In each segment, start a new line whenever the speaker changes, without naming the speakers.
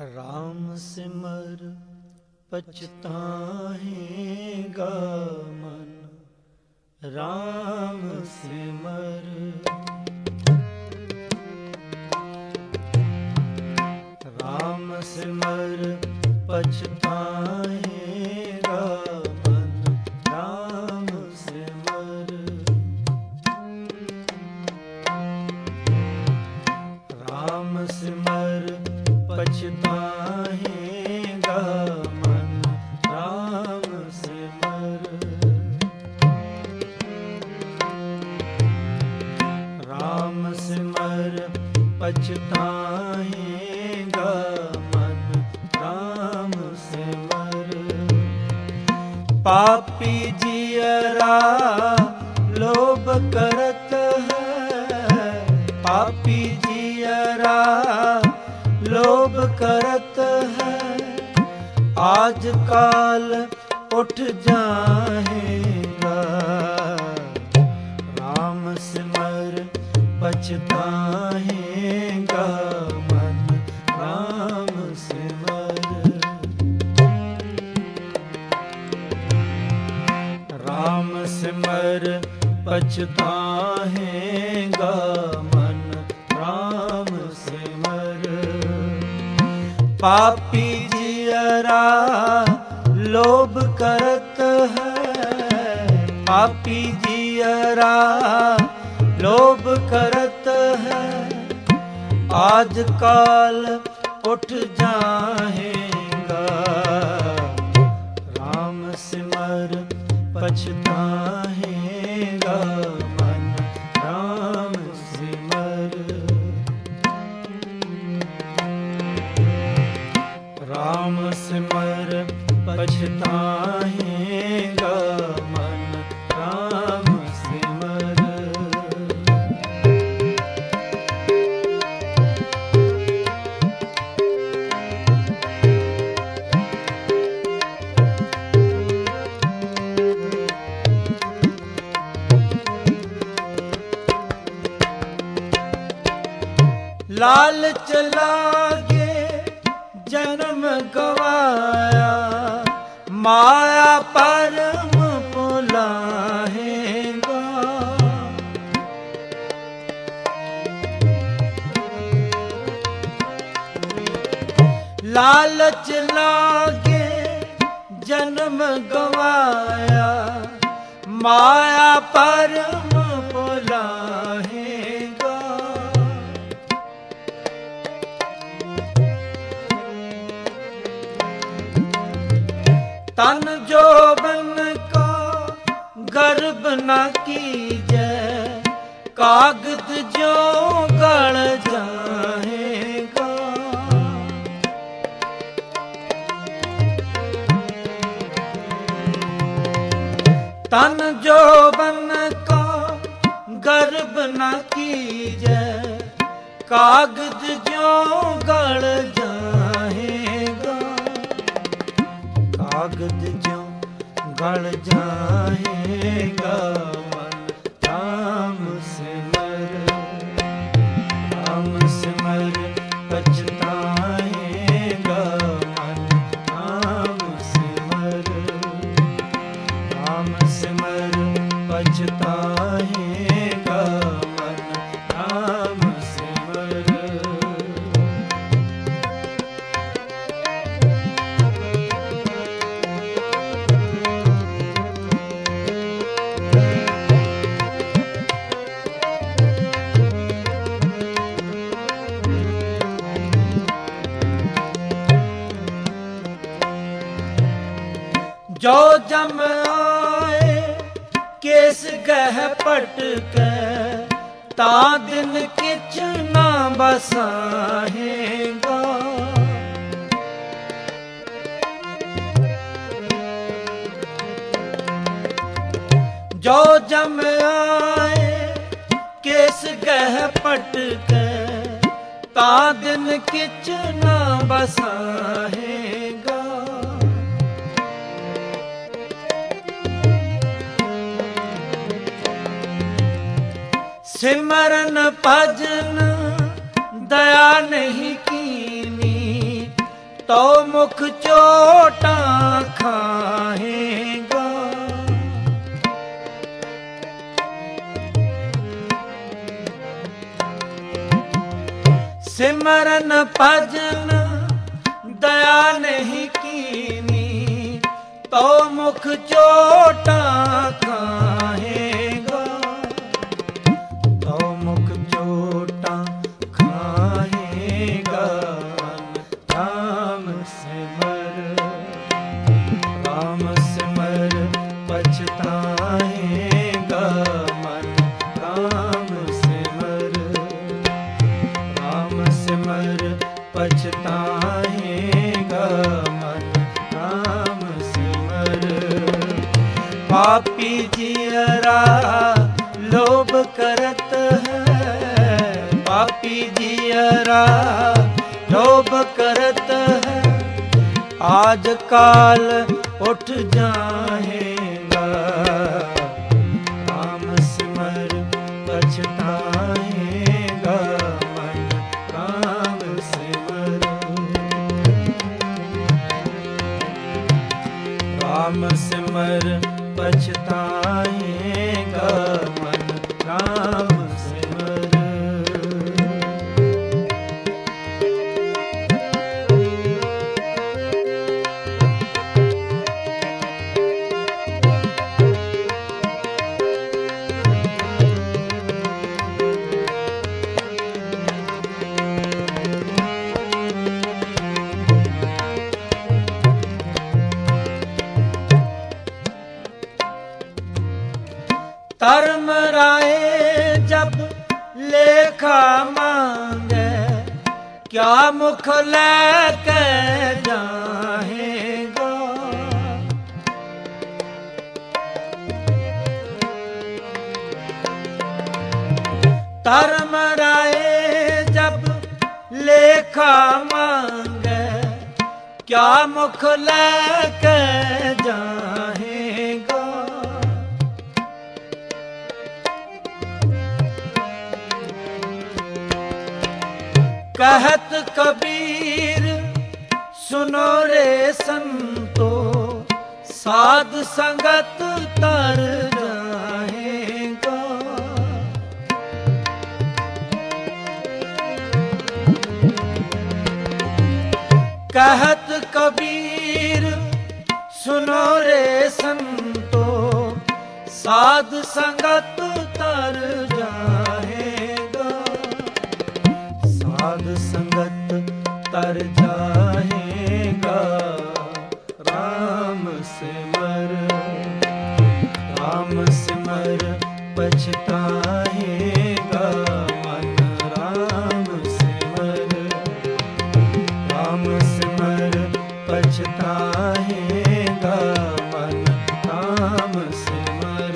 RAM ਸਿਮਰ ਪਛਤਾਹੇਗਾ ਮਨ। RAM ਸਿਮਰ। RAM ਸਿਮਰ ਪਛਤਾਹੇਗਾ ਸਿਮਰ ਪਛਤਾਏਗਾ ਮਨ RAM ਸਿਮਰ। ਪਾਪੀ ਜੀਅਰਾ ਲੋਭ ਕਰਤ ਹੈ। ਪਾਪੀ ਜੀਅਰਾ ਲੋਭ ਕਰਤ ਹੈ। ਆਜ ਕਾਲ ਉਠ ਜਾਹੇਗਾ ਪਛਤਾਹੇਗਾ ਮਨ RAM ਸਿਮਰ। RAM ਸਿਮਰ ਪਛਤਾਹੇਗਾ ਮਨ RAM ਸਿਮਰ। ਪਾਪੀ ਜੀਅਰਾ ਲੋਭ ਕਰਤ ਹੈ। ਪਾਪੀ ਜੀਅਰਾ ਲੋਭ ਕਰਤ ਹੈ। ਆਜ ਕਾਲ ਉਠ ਜਾਹੇਗਾ ਲਾਲਚ ਲਾਗੇ ਜਨਮ ਗਵਾਇਆ ਮਾਇਆ ਪਰਮ ਭੁਲਾਹੇਗਾ ਲਾਲਚ ਲਾਗੇ ਜਨਮ ਗਵਾਇਆ ਮਾਇਆ ਪਰਮ ਨ ਕੀਜੈ, ਕਾਗਦ ਜੋ ਗਲ ਜਾਏਗਾ। ਤਨ ਜੋ ਬਨ ਕਾ, ਗਰਬ ਨ ਕੀਜੈ, ਕਾਗਦ ਜੋ ਗਲ ਜਾਏਗਾ। ਕਾਗਦ ਜੋ ਗਲ ਜਾਹੇਗਾ ਮਨ ਰਾਮ ਸਿਮਰ। ਰਾਮ ਸਿਮਰ ਪਛਤਾਹੇਗਾ ਮਨ ਰਾਮ ਸਿਮਰ। ਰਾਮ ਸਿਮਰ ਪਛਤਾਹੇਗਾ ਜੋ ਜਮ ਆਏ, ਕੇਸ ਗਹਿ ਪਟਕੈ ਤਾਂ ਦਿਨ ਕਿਛ ਨਾ ਬਸਾਹੇਗਾ। ਜੋ ਜਮ ਆਏ, ਕਿਸ ਗਹਿ ਪਟਕੈ ਤਾਂ ਦਿਨ ਕਿਛ ਨਾ ਬਸਾਹੇਗਾ। ਸਿਮਰਨ ਭਜਨ ਦਇਆ ਨਹੀਂ ਕੀਨੀ ਮੁਖ ਚੋਟਾਂ ਖਾਹੇਗਾ। ਸਿਮਰਨ ਭਜਨ ਦਇਆ ਨਹੀਂ ਕੀਨੀ ਤੋ ਮੁਖ ਚੋਟਾਂ ਲੋਭ ਕਰਤ ਹੈ। ਆਜ ਕਾਲ ਉਠ ਜਾਹੇਗਾ ਰਾਮ ਸਿਮਰ ਪਛਤਾਹੇਗਾ ਮਨ ਰਾਮ ਸਿਮਰ। ਰਾਮ ਸਿਮਰ ਪਛਤਾਹੇਗਾ ਮਨ ਰਾਮ ਲੈ ਕੇ ਜਾਹੇਗਾ ਧਰਮ ਰਾਏ ਜਬ ਲੇਖਾ ਮੰਗੇ ਕਿਆ ਮੁਖ ਲੈ ਕੇ ਜਾਹੇਗਾ कहत कबीर ਸੁਨੋ ਰੇ ਸੰਤੋ, ਸਾਧ ਸੰਗਤ ਤਰ ਜਾਏਗਾ। ਕਹਤ ਕਬੀਰ ਸੁਨੋ ਰੇ ਸੰਤੋ, ਸਾਧ ਸੰਗਤ ਤਰ ਜਾਏਗਾ। ਸਾਧ ਸੰਗਤ ਤਰ ਜਾ RAM ਸਿਮਰ ਪਛਤਾਹੇਗਾ ਮਨ RAM ਸਿਮਰ। RAM ਸਿਮਰ ਪਛਤਾਹੇਗਾ ਮਨ RAM ਸਿਮਰ।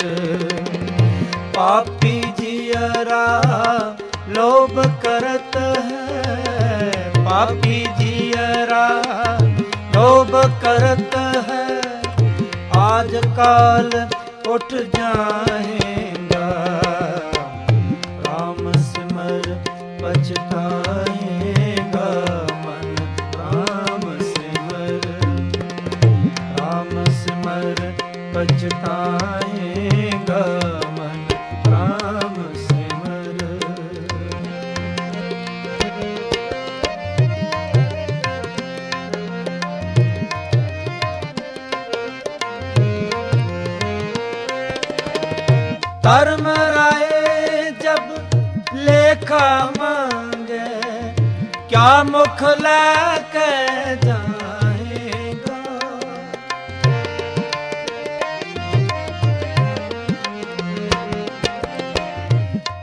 ਪਾਪੀ ਜੀਅਰਾ ਲੋਭ ਕਰਤ ਹੈ, ਪਾਪੀ ਜੀਅਰਾ ਲੋਭ ਕਰਤ ਹੈ। ਆਜ ਕਾਲ ਉਠ ਜਾਏਗਾ। ਰਾਮ ਸਿਮਰ ਪਛਤਾਹੇਗਾ ਮਨ। ਰਾਮ ਸਿਮਰ ਰਾਮ ਸਿਮਰ ਪਛਤਾਹੇਗਾ ਧਰਮ ਰਾਏ ਜਬ ਲੇਖਾ ਮੰਗੇ, ਕਿਆ ਮੁਖ ਲੈ ਕੇ ਜਾਏਗਾ?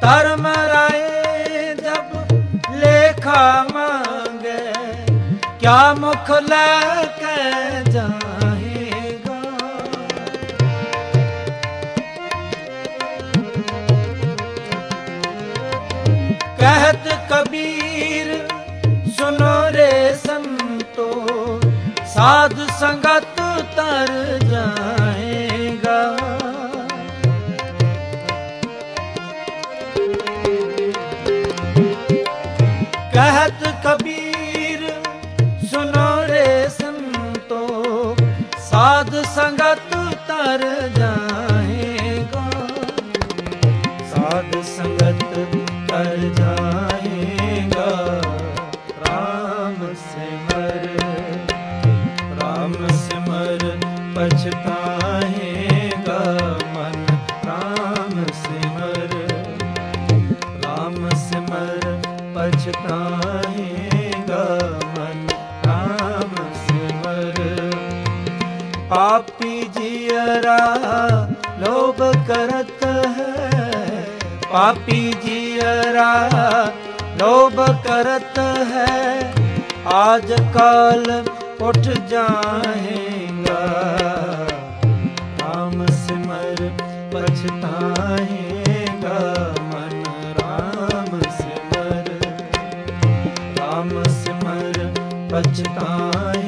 ਧਰਮ ਰਾਏ ਜਬ ਲੇਖਾ ਮੰਗੇ, ਕਿਆ ਮੁਖ ਲੈ ਕੇ ਜਾਏਗਾ? ਸਾਧ ਸੰਗਤ ਤਰ ਜਾਏਗਾ। ਕਹਤ ਕਬੀਰ ਸੁਨੋ ਰੇ ਸੰਤੋ ਸਾਧ ਸੰਗਤ ਤਰ ਜਾਏਗਾ। ਸਾਧ ਸੰਗਤ ਤਰ ਜਾਏਗਾ पछताएगा मन राम सिमर राम सिमर पछताएगा मन राम सिमर पापी जियरा लोभ करत है पापी जियरा लोभ करत है आज काल उठ जाएगा ਪਛਤਾਏਗਾ ਮਨ RAM ਸਿਮਰ RAM ਸਿਮਰ ਪਛਤਾਏ